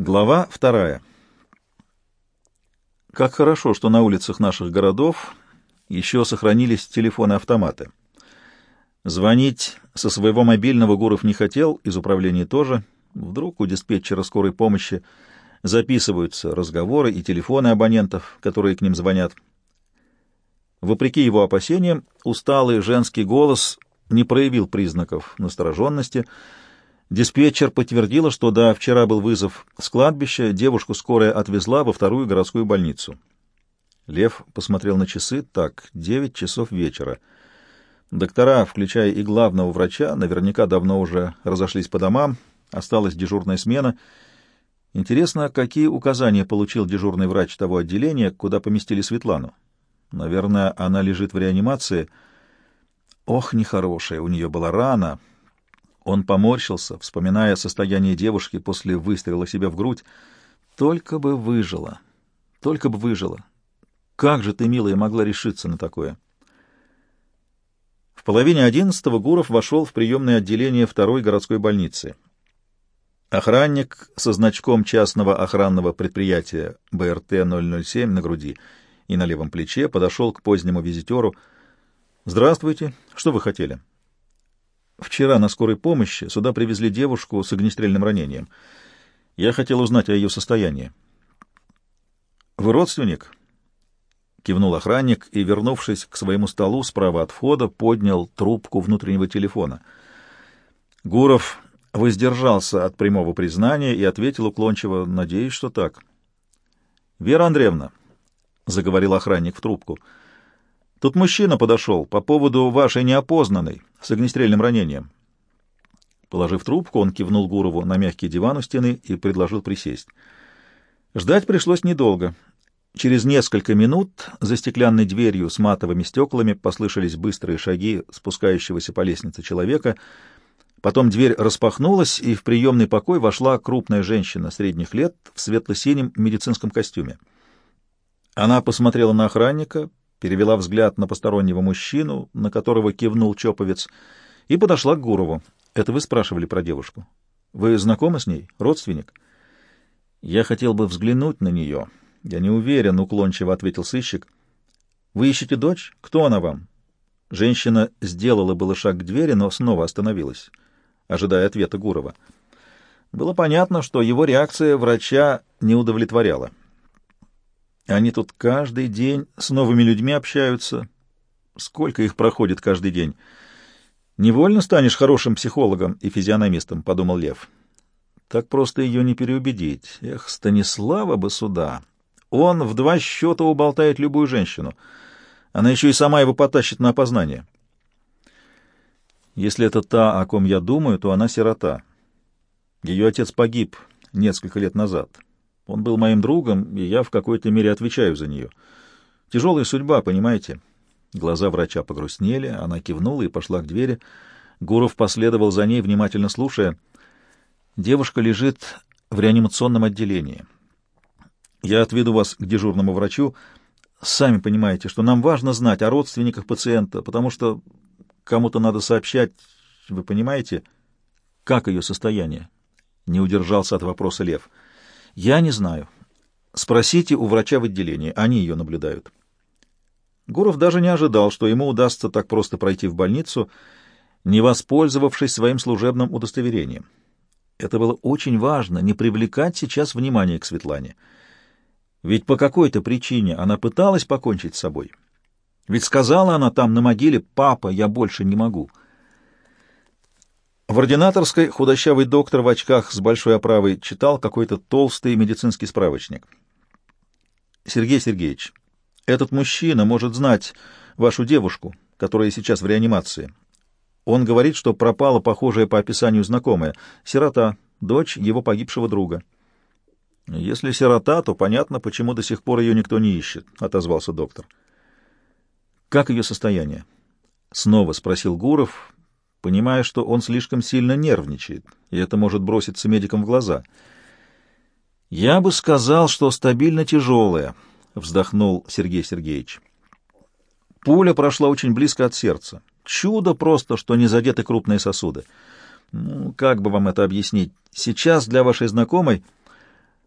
Глава вторая. Как хорошо, что на улицах наших городов еще сохранились телефоны-автоматы. Звонить со своего мобильного Гуров не хотел, из управления тоже. Вдруг у диспетчера скорой помощи записываются разговоры и телефоны абонентов, которые к ним звонят. Вопреки его опасениям, усталый женский голос не проявил признаков настороженности, Диспетчер подтвердила, что да, вчера был вызов с кладбища, девушку скорая отвезла во вторую городскую больницу. Лев посмотрел на часы. Так, девять часов вечера. Доктора, включая и главного врача, наверняка давно уже разошлись по домам, осталась дежурная смена. Интересно, какие указания получил дежурный врач того отделения, куда поместили Светлану? Наверное, она лежит в реанимации. Ох, нехорошая у нее была рана. Он поморщился, вспоминая состояние девушки после выстрела себе в грудь. Только бы выжила, только бы выжила. Как же ты, милая, могла решиться на такое? В половине одиннадцатого Гуров вошел в приемное отделение второй городской больницы. Охранник со значком частного охранного предприятия БРТ-007 на груди и на левом плече подошел к позднему визитеру. «Здравствуйте. Что вы хотели?» Вчера на скорой помощи сюда привезли девушку с огнестрельным ранением. Я хотел узнать о ее состоянии. «Вы родственник?» — кивнул охранник и, вернувшись к своему столу справа от входа, поднял трубку внутреннего телефона. Гуров воздержался от прямого признания и ответил уклончиво, «Надеюсь, что так». «Вера Андреевна», — заговорил охранник в трубку, — Тут мужчина подошел по поводу вашей неопознанной с огнестрельным ранением. Положив трубку, он кивнул Гурову на мягкий диван у стены и предложил присесть. Ждать пришлось недолго. Через несколько минут за стеклянной дверью с матовыми стеклами послышались быстрые шаги спускающегося по лестнице человека. Потом дверь распахнулась, и в приемный покой вошла крупная женщина средних лет в светло-синем медицинском костюме. Она посмотрела на охранника, перевела взгляд на постороннего мужчину, на которого кивнул Чоповец, и подошла к Гурову. «Это вы спрашивали про девушку? Вы знакомы с ней? Родственник?» «Я хотел бы взглянуть на нее». «Я не уверен», — уклончиво ответил сыщик. «Вы ищете дочь? Кто она вам?» Женщина сделала было шаг к двери, но снова остановилась, ожидая ответа Гурова. Было понятно, что его реакция врача не удовлетворяла. Они тут каждый день с новыми людьми общаются. Сколько их проходит каждый день? Невольно станешь хорошим психологом и физиономистом, — подумал Лев. Так просто ее не переубедить. Эх, Станислава бы сюда. Он в два счета уболтает любую женщину. Она еще и сама его потащит на опознание. Если это та, о ком я думаю, то она сирота. Ее отец погиб несколько лет назад. Он был моим другом, и я в какой-то мере отвечаю за нее. Тяжелая судьба, понимаете?» Глаза врача погрустнели, она кивнула и пошла к двери. Гуров последовал за ней, внимательно слушая. Девушка лежит в реанимационном отделении. Я отведу вас к дежурному врачу. Сами понимаете, что нам важно знать о родственниках пациента, потому что кому-то надо сообщать, вы понимаете, как ее состояние. Не удержался от вопроса Лев. — я не знаю. Спросите у врача в отделении, они ее наблюдают. Гуров даже не ожидал, что ему удастся так просто пройти в больницу, не воспользовавшись своим служебным удостоверением. Это было очень важно, не привлекать сейчас внимания к Светлане. Ведь по какой-то причине она пыталась покончить с собой. Ведь сказала она там на могиле «Папа, я больше не могу». В ординаторской худощавый доктор в очках с большой оправой читал какой-то толстый медицинский справочник. «Сергей Сергеевич, этот мужчина может знать вашу девушку, которая сейчас в реанимации. Он говорит, что пропала похожая по описанию знакомая, сирота, дочь его погибшего друга». «Если сирота, то понятно, почему до сих пор ее никто не ищет», — отозвался доктор. «Как ее состояние?» — снова спросил Гуров, понимая, что он слишком сильно нервничает, и это может броситься медикам в глаза. «Я бы сказал, что стабильно тяжелая», — вздохнул Сергей Сергеевич. «Пуля прошла очень близко от сердца. Чудо просто, что не задеты крупные сосуды. Ну, как бы вам это объяснить? Сейчас для вашей знакомой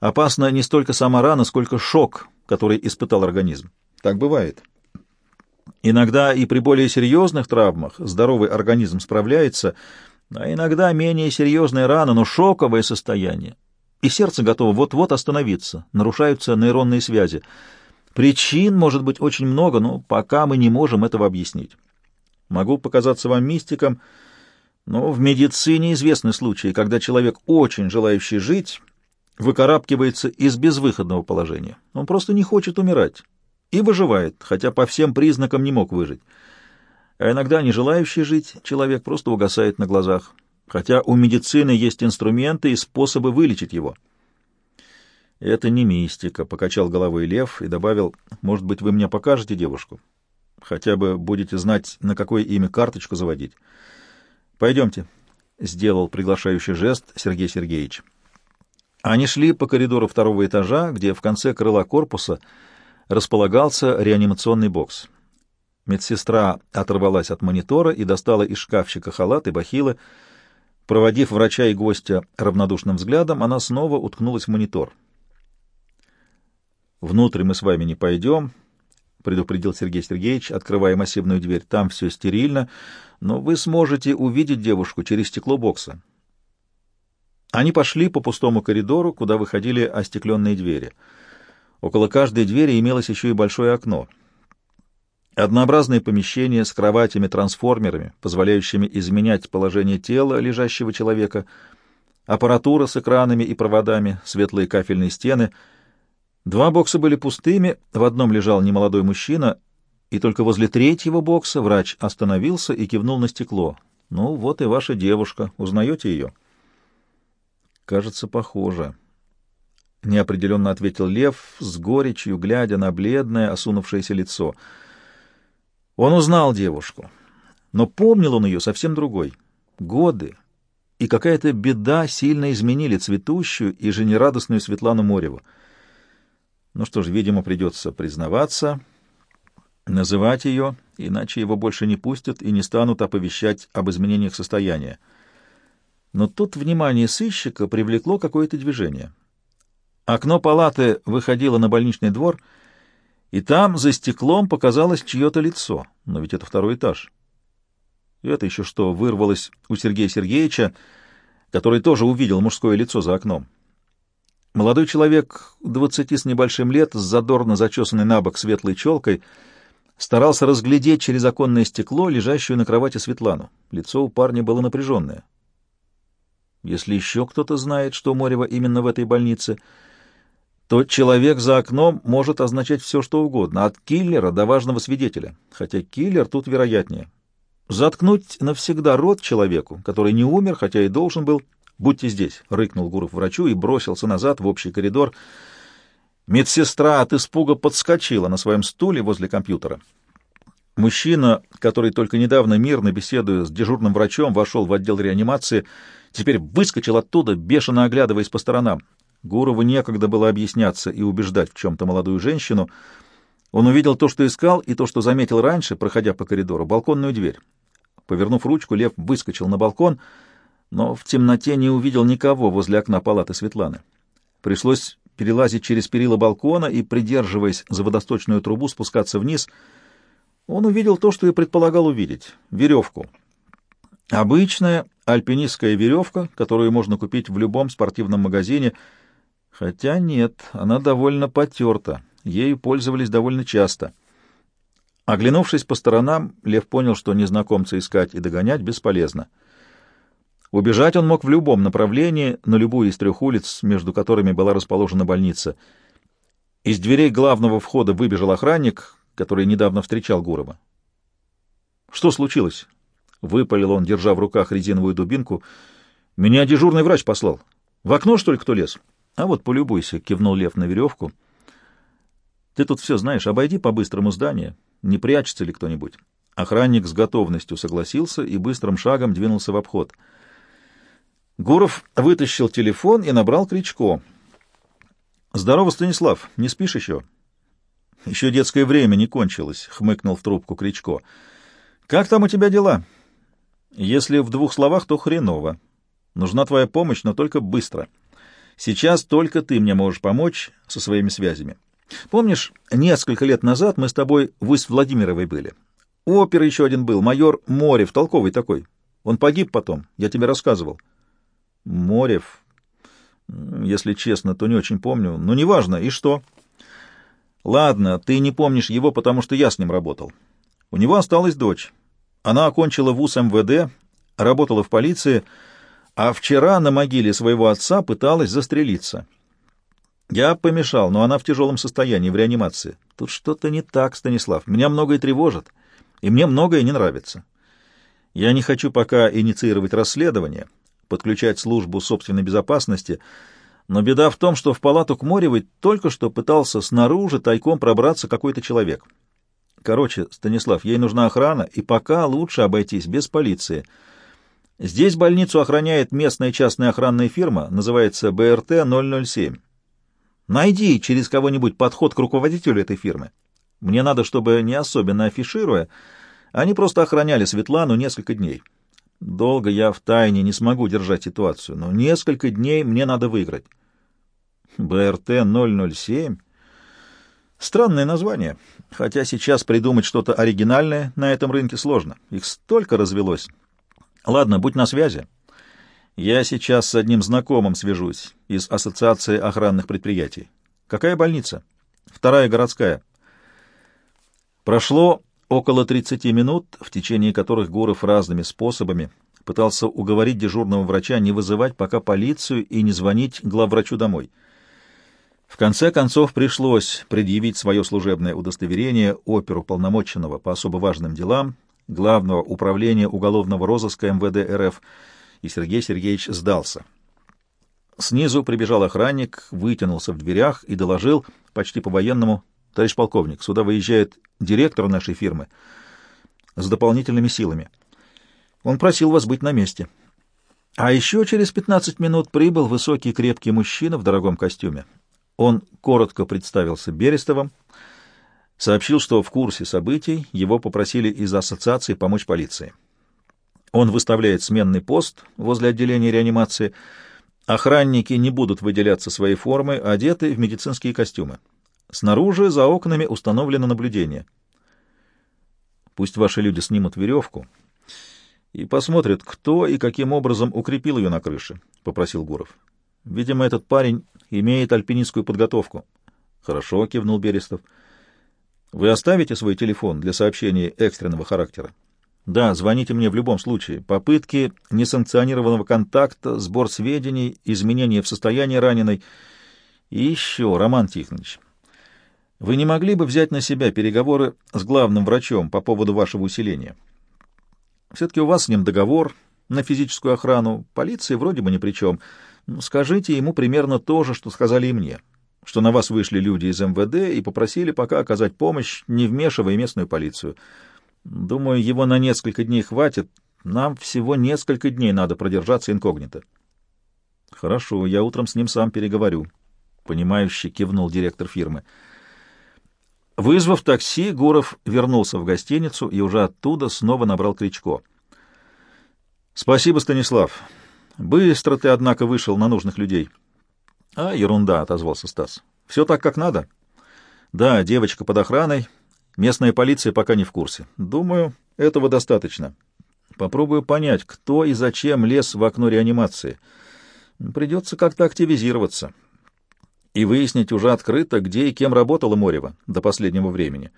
Опасна не столько сама рана, сколько шок, который испытал организм. Так бывает. Иногда и при более серьезных травмах здоровый организм справляется, а иногда менее серьезная рана, но шоковое состояние. И сердце готово вот-вот остановиться, нарушаются нейронные связи. Причин может быть очень много, но пока мы не можем этого объяснить. Могу показаться вам мистиком, но в медицине известны случаи, когда человек, очень желающий жить, выкарабкивается из безвыходного положения. Он просто не хочет умирать и выживает, хотя по всем признакам не мог выжить. А иногда не желающий жить человек просто угасает на глазах, хотя у медицины есть инструменты и способы вылечить его. «Это не мистика», — покачал головой Лев и добавил, «может быть, вы мне покажете девушку? Хотя бы будете знать, на какое имя карточку заводить. Пойдемте», — сделал приглашающий жест Сергей Сергеевич. Они шли по коридору второго этажа, где в конце крыла корпуса располагался реанимационный бокс. Медсестра оторвалась от монитора и достала из шкафчика халат и бахилы. Проводив врача и гостя равнодушным взглядом, она снова уткнулась в монитор. «Внутрь мы с вами не пойдем», — предупредил Сергей Сергеевич, открывая массивную дверь. «Там все стерильно, но вы сможете увидеть девушку через стекло бокса. Они пошли по пустому коридору, куда выходили остекленные двери. Около каждой двери имелось еще и большое окно. Однообразное помещение с кроватями-трансформерами, позволяющими изменять положение тела лежащего человека, аппаратура с экранами и проводами, светлые кафельные стены. Два бокса были пустыми, в одном лежал немолодой мужчина, и только возле третьего бокса врач остановился и кивнул на стекло. «Ну, вот и ваша девушка. Узнаете ее?» Кажется, похоже. Неопределенно ответил Лев с горечью, глядя на бледное, осунувшееся лицо. Он узнал девушку, но помнил он ее совсем другой. Годы и какая-то беда сильно изменили цветущую и жизнерадостную Светлану Мореву. Ну что ж, видимо, придется признаваться, называть ее, иначе его больше не пустят и не станут оповещать об изменениях состояния. Но тут внимание сыщика привлекло какое-то движение. Окно палаты выходило на больничный двор, и там за стеклом показалось чье-то лицо. Но ведь это второй этаж. И это еще что, вырвалось у Сергея Сергеевича, который тоже увидел мужское лицо за окном. Молодой человек, двадцати с небольшим лет, с задорно зачесанной на бок светлой челкой, старался разглядеть через оконное стекло лежащую на кровати Светлану. Лицо у парня было напряженное. Если еще кто-то знает, что Морева именно в этой больнице, то человек за окном может означать все, что угодно, от киллера до важного свидетеля, хотя киллер тут вероятнее. Заткнуть навсегда рот человеку, который не умер, хотя и должен был. «Будьте здесь», — рыкнул Гуров врачу и бросился назад в общий коридор. Медсестра от испуга подскочила на своем стуле возле компьютера. Мужчина, который только недавно мирно беседуя с дежурным врачом, вошел в отдел реанимации, — теперь выскочил оттуда, бешено оглядываясь по сторонам. Гурову некогда было объясняться и убеждать в чем-то молодую женщину. Он увидел то, что искал, и то, что заметил раньше, проходя по коридору, балконную дверь. Повернув ручку, Лев выскочил на балкон, но в темноте не увидел никого возле окна палаты Светланы. Пришлось перелазить через перила балкона и, придерживаясь за водосточную трубу, спускаться вниз. Он увидел то, что и предполагал увидеть — веревку. Обычная альпинистская веревка, которую можно купить в любом спортивном магазине, хотя нет, она довольно потерта, ею пользовались довольно часто. Оглянувшись по сторонам, Лев понял, что незнакомца искать и догонять бесполезно. Убежать он мог в любом направлении, на любую из трех улиц, между которыми была расположена больница. Из дверей главного входа выбежал охранник, который недавно встречал Гурова. «Что случилось?» — выпалил он, держа в руках резиновую дубинку. — Меня дежурный врач послал. В окно, что ли, кто лез? — А вот полюбуйся, — кивнул Лев на веревку. — Ты тут все знаешь, обойди по-быстрому здание, не прячется ли кто-нибудь. Охранник с готовностью согласился и быстрым шагом двинулся в обход. Гуров вытащил телефон и набрал Кричко. — Здорово, Станислав, не спишь еще? — Еще детское время не кончилось, — хмыкнул в трубку Кричко. — Как там у тебя дела? — если в двух словах, то хреново. Нужна твоя помощь, но только быстро. Сейчас только ты мне можешь помочь со своими связями. Помнишь, несколько лет назад мы с тобой в Усть-Владимировой были? Опер еще один был, майор Морев, толковый такой. Он погиб потом, я тебе рассказывал. Морев, если честно, то не очень помню. Но неважно, и что? Ладно, ты не помнишь его, потому что я с ним работал. У него осталась дочь. Она окончила вуз МВД, работала в полиции, а вчера на могиле своего отца пыталась застрелиться. Я помешал, но она в тяжелом состоянии, в реанимации. Тут что-то не так, Станислав. Меня многое тревожит, и мне многое не нравится. Я не хочу пока инициировать расследование, подключать службу собственной безопасности, но беда в том, что в палату к Моревой только что пытался снаружи тайком пробраться какой-то человек. Короче, Станислав, ей нужна охрана, и пока лучше обойтись без полиции. Здесь больницу охраняет местная частная охранная фирма, называется БРТ-007. Найди через кого-нибудь подход к руководителю этой фирмы. Мне надо, чтобы, не особенно афишируя, они просто охраняли Светлану несколько дней. Долго я в тайне не смогу держать ситуацию, но несколько дней мне надо выиграть. БРТ-007? Странное название, хотя сейчас придумать что-то оригинальное на этом рынке сложно. Их столько развелось. Ладно, будь на связи. Я сейчас с одним знакомым свяжусь из Ассоциации охранных предприятий. Какая больница? Вторая городская. Прошло около 30 минут, в течение которых Гуров разными способами пытался уговорить дежурного врача не вызывать пока полицию и не звонить главврачу домой. В конце концов пришлось предъявить свое служебное удостоверение оперу полномоченного по особо важным делам Главного управления уголовного розыска МВД РФ и Сергей Сергеевич сдался. Снизу прибежал охранник, вытянулся в дверях и доложил почти по-военному, «Товарищ полковник, сюда выезжает директор нашей фирмы с дополнительными силами. Он просил вас быть на месте». А еще через 15 минут прибыл высокий крепкий мужчина в дорогом костюме. Он коротко представился Берестовым, сообщил, что в курсе событий его попросили из ассоциации помочь полиции. Он выставляет сменный пост возле отделения реанимации. Охранники не будут выделяться своей формой, одеты в медицинские костюмы. Снаружи, за окнами, установлено наблюдение. Пусть ваши люди снимут веревку и посмотрят, кто и каким образом укрепил ее на крыше, — попросил Гуров. Видимо, этот парень имеет альпинистскую подготовку. — Хорошо, — кивнул Берестов. — Вы оставите свой телефон для сообщений экстренного характера? — да, звоните мне в любом случае. Попытки несанкционированного контакта, сбор сведений, изменения в состоянии раненой. И еще, Роман Тихонович, вы не могли бы взять на себя переговоры с главным врачом по поводу вашего усиления? Все-таки у вас с ним договор на физическую охрану, полиции вроде бы ни при чем. Скажите ему примерно то же, что сказали и мне, что на вас вышли люди из МВД и попросили пока оказать помощь, не вмешивая местную полицию. Думаю, его на несколько дней хватит. Нам всего несколько дней надо продержаться инкогнито. Хорошо, я утром с ним сам переговорю. Понимающе кивнул директор фирмы. Вызвав такси, Гуров вернулся в гостиницу и уже оттуда снова набрал Кричко. «Спасибо, Станислав. Быстро ты, однако, вышел на нужных людей». «А, ерунда», — отозвался Стас. «Все так, как надо». «Да, девочка под охраной, Местная полиция пока не в курсе. Думаю, этого достаточно. Попробую понять, кто и зачем лез в окно реанимации. Придется как-то активизироваться и выяснить уже открыто, где и кем работала Морева до последнего времени,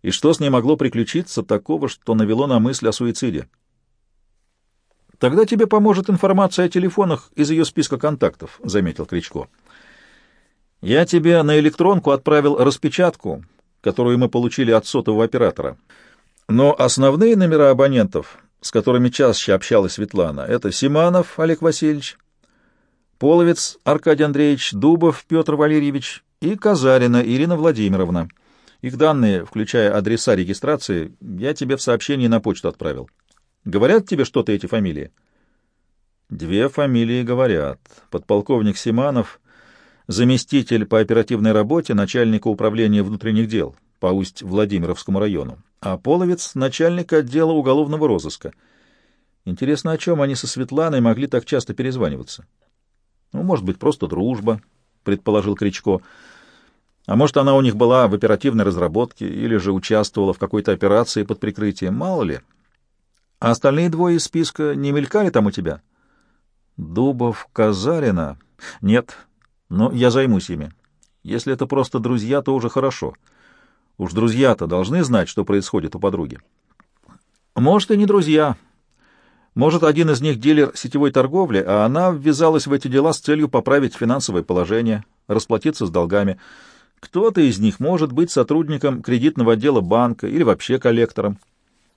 и что с ней могло приключиться такого, что навело на мысль о суициде. «Тогда тебе поможет информация о телефонах из ее списка контактов», — заметил Кричко. «Я тебе на электронку отправил распечатку, которую мы получили от сотового оператора. Но основные номера абонентов, с которыми чаще общалась Светлана, это Симанов Олег Васильевич, Половец Аркадий Андреевич, Дубов Петр Валерьевич и Казарина Ирина Владимировна. Их данные, включая адреса регистрации, я тебе в сообщении на почту отправил. Говорят тебе что-то эти фамилии? Две фамилии говорят. Подполковник Симанов заместитель по оперативной работе начальника управления внутренних дел по Усть-Владимировскому району, а Половец — начальник отдела уголовного розыска. Интересно, о чем они со Светланой могли так часто перезваниваться? Ну, может быть, просто дружба, — предположил Кричко. А может, она у них была в оперативной разработке или же участвовала в какой-то операции под прикрытием, мало ли. А остальные двое из списка не мелькали там у тебя? Дубов, Казарина? Нет, но я займусь ими. Если это просто друзья, то уже хорошо. Уж друзья-то должны знать, что происходит у подруги. Может, и не друзья. Может, один из них дилер сетевой торговли, а она ввязалась в эти дела с целью поправить финансовое положение, расплатиться с долгами. Кто-то из них может быть сотрудником кредитного отдела банка или вообще коллектором.